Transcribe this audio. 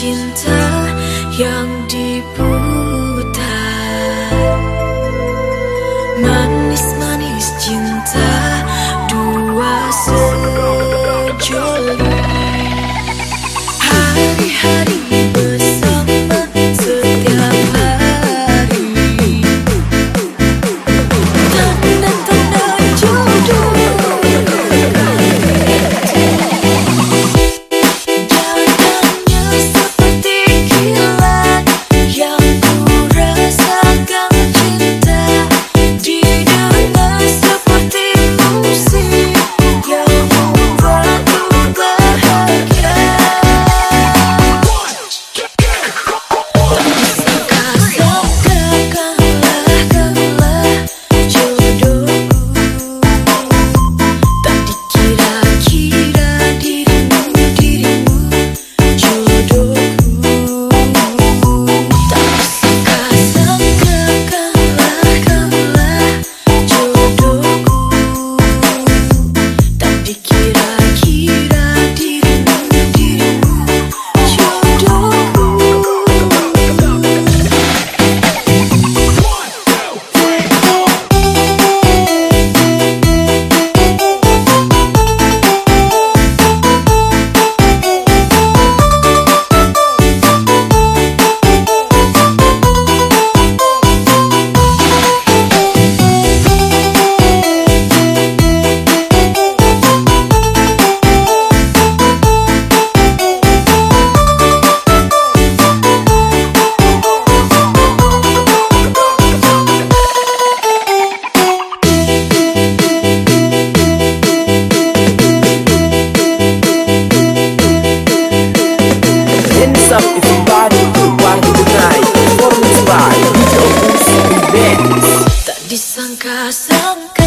新的阳光。everybody party tonight Performance by disangka-sangka